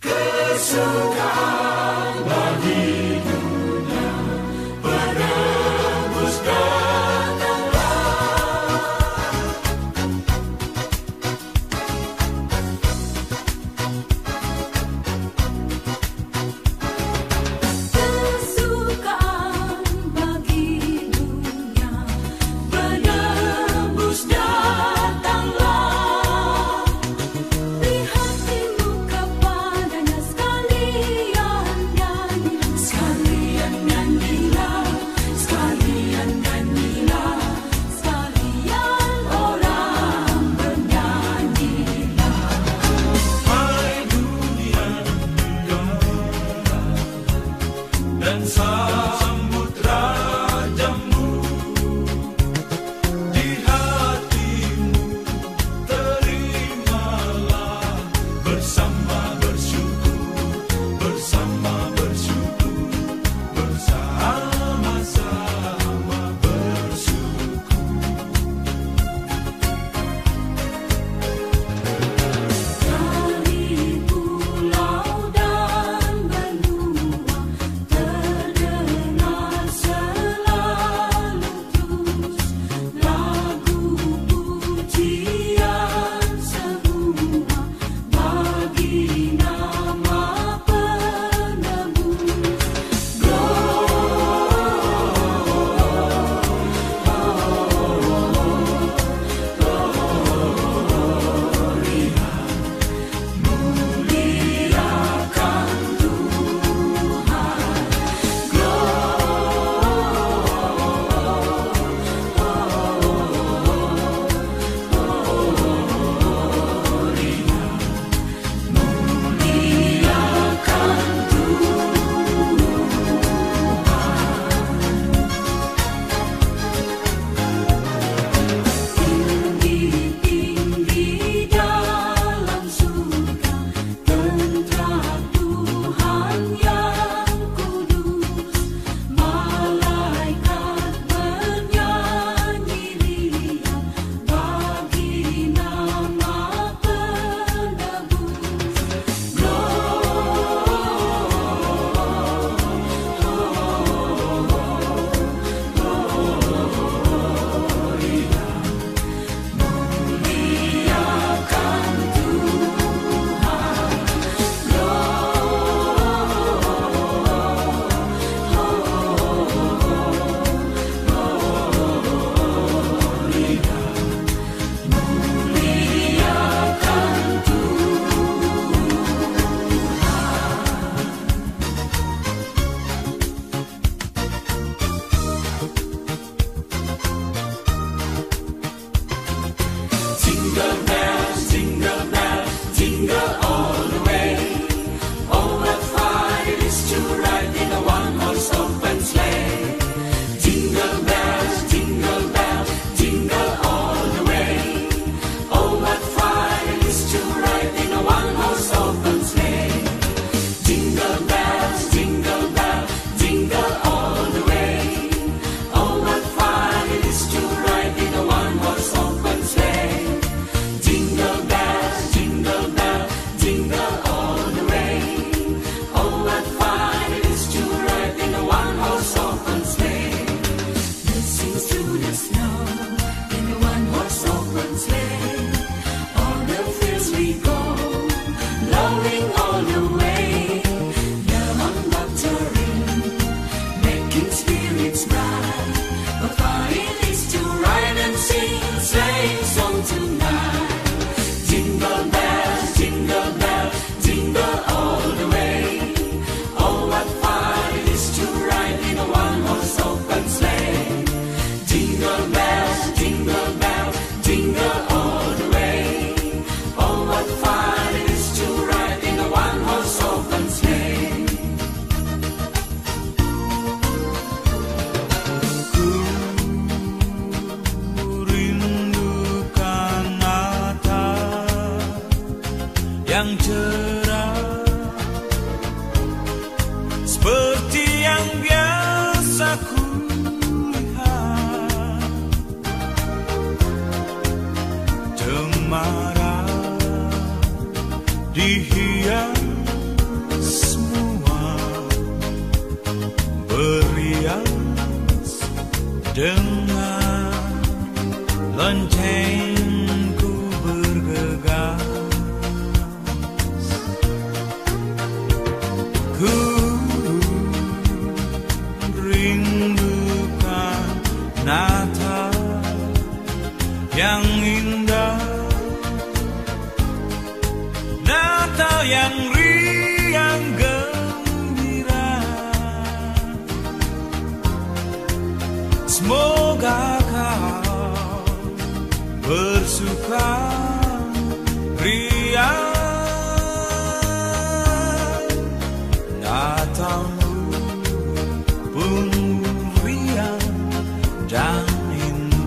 Que su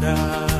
indah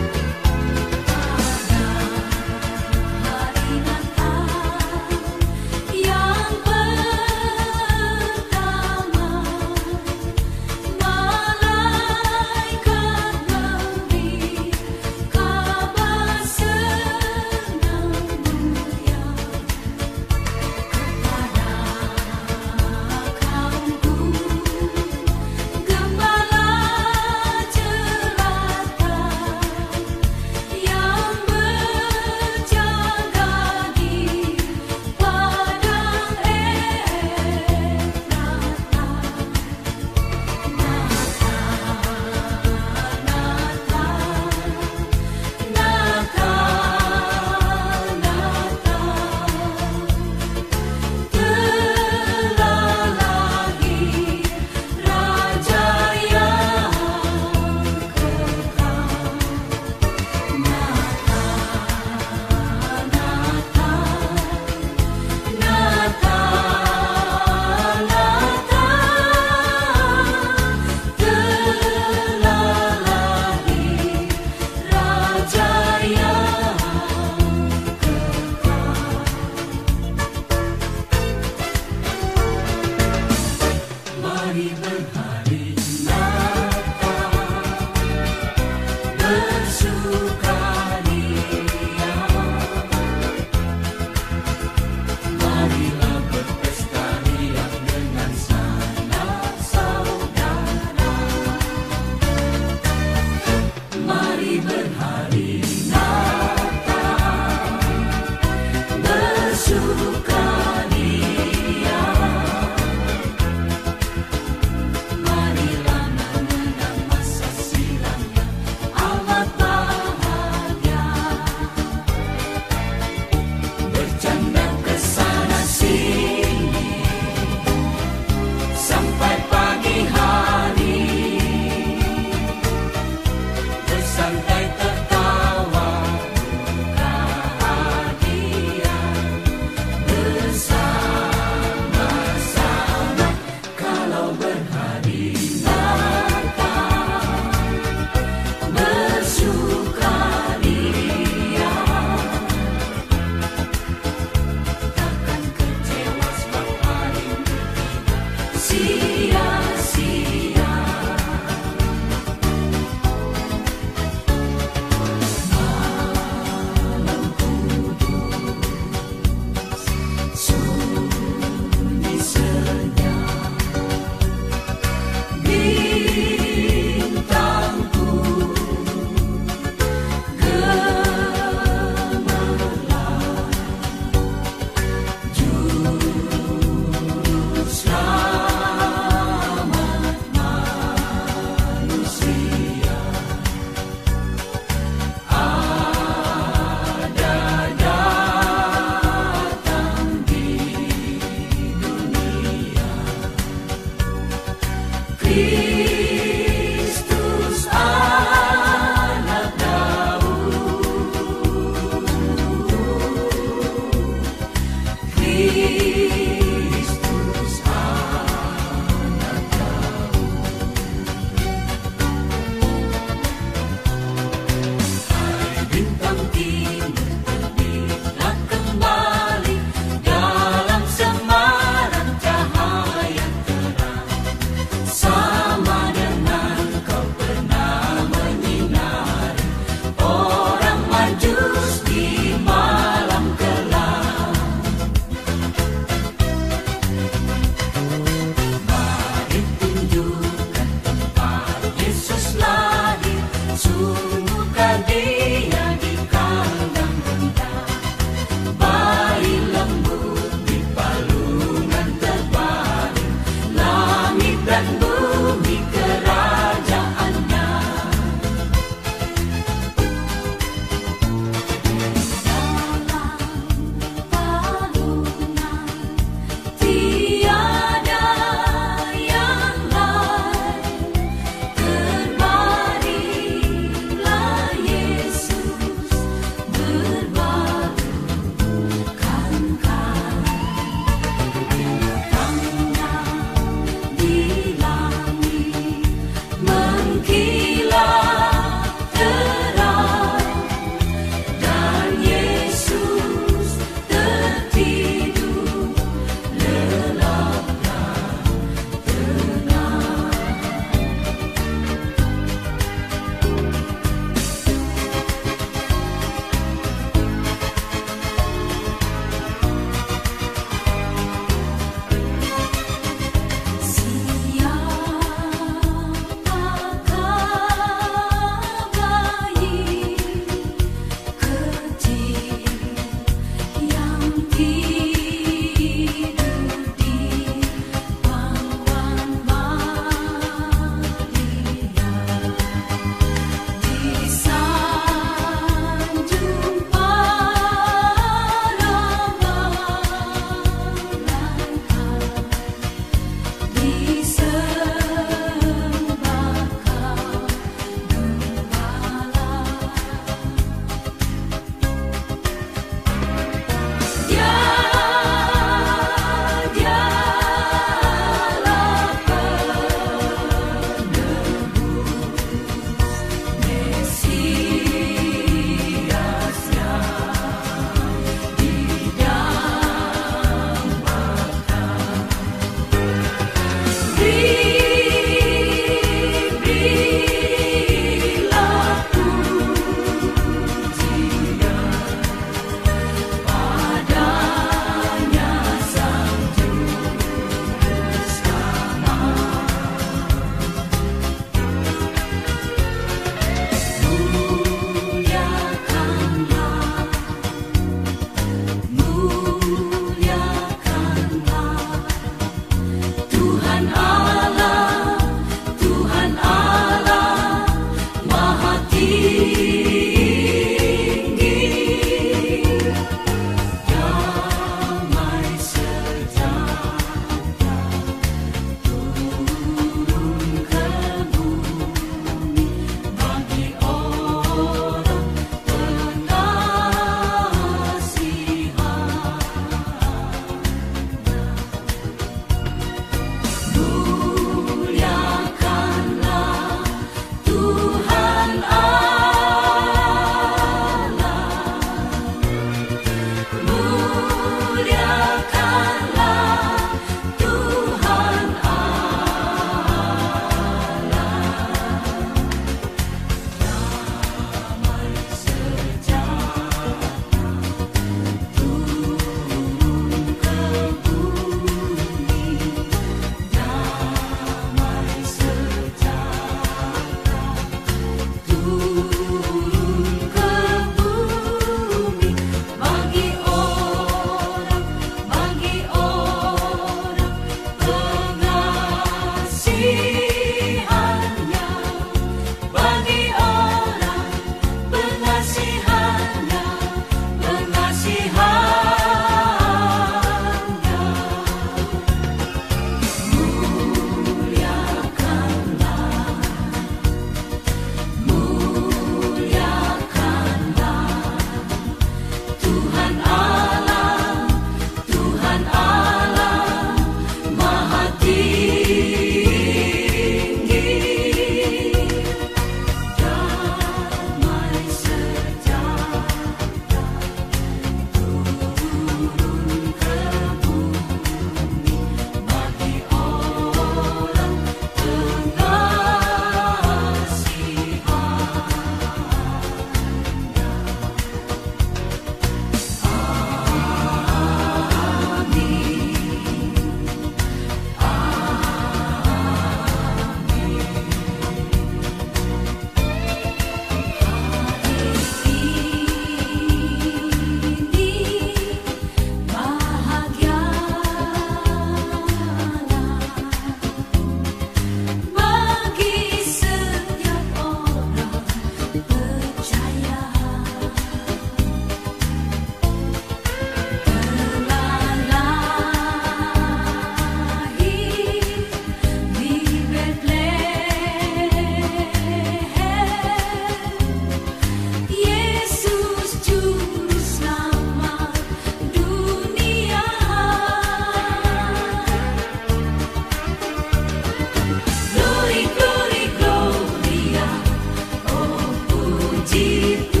See.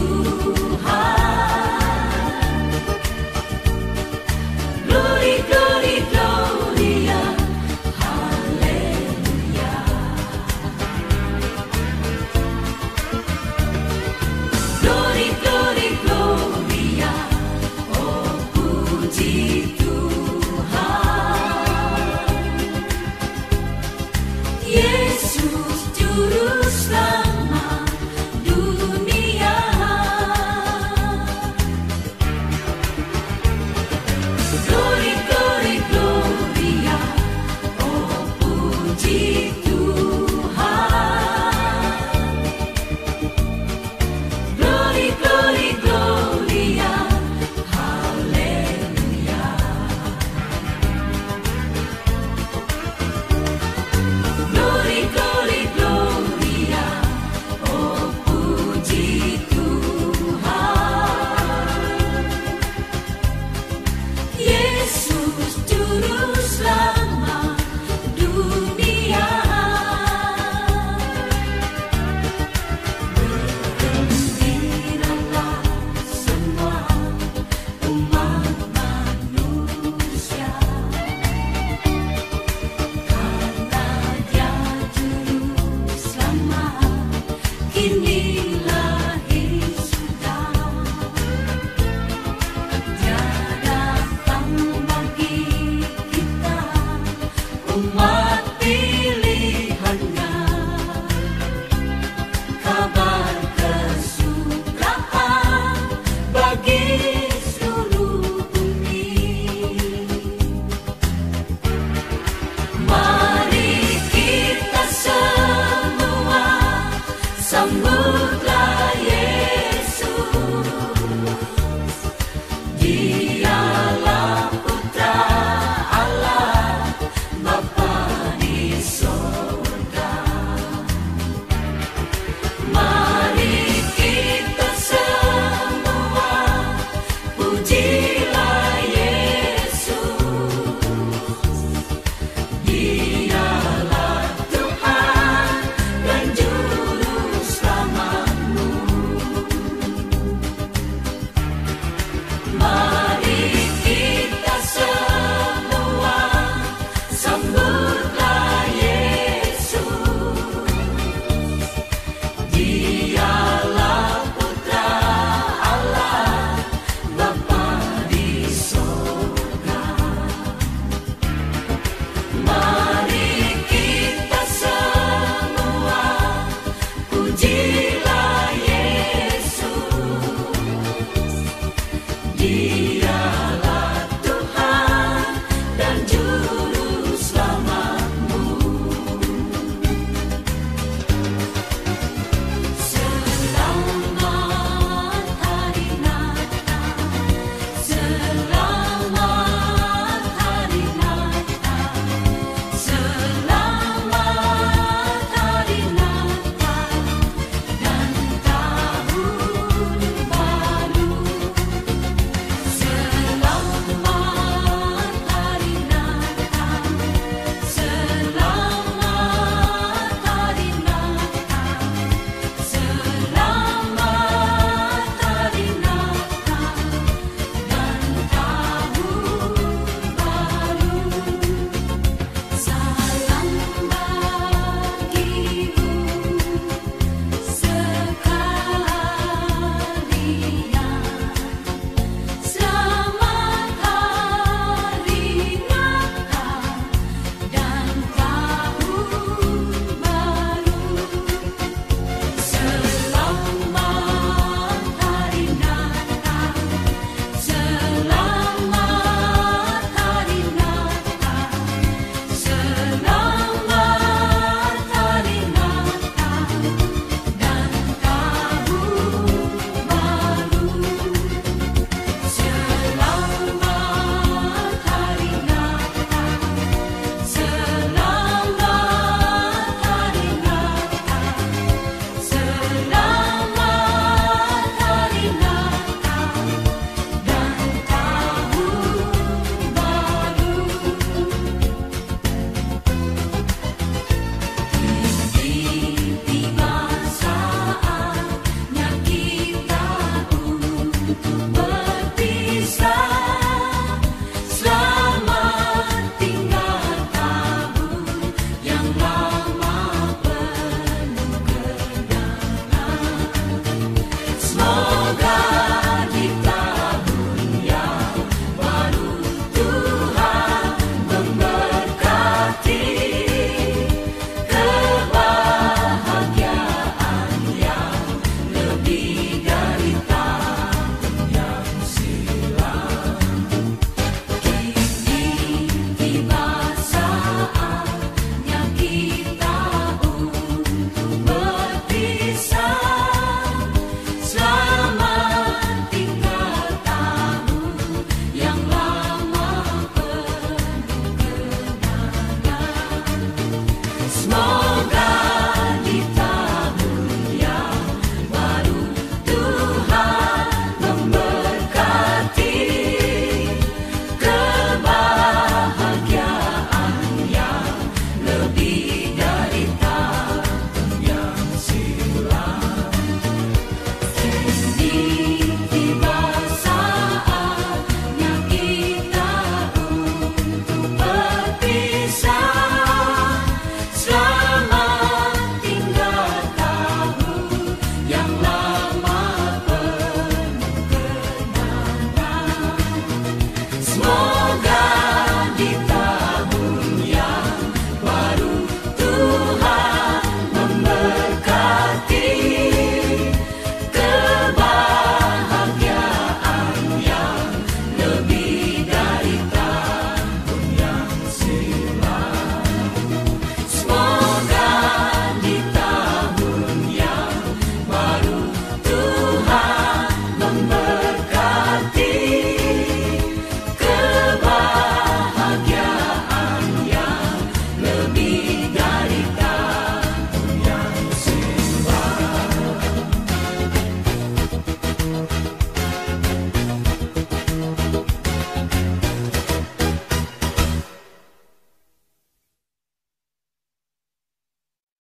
me.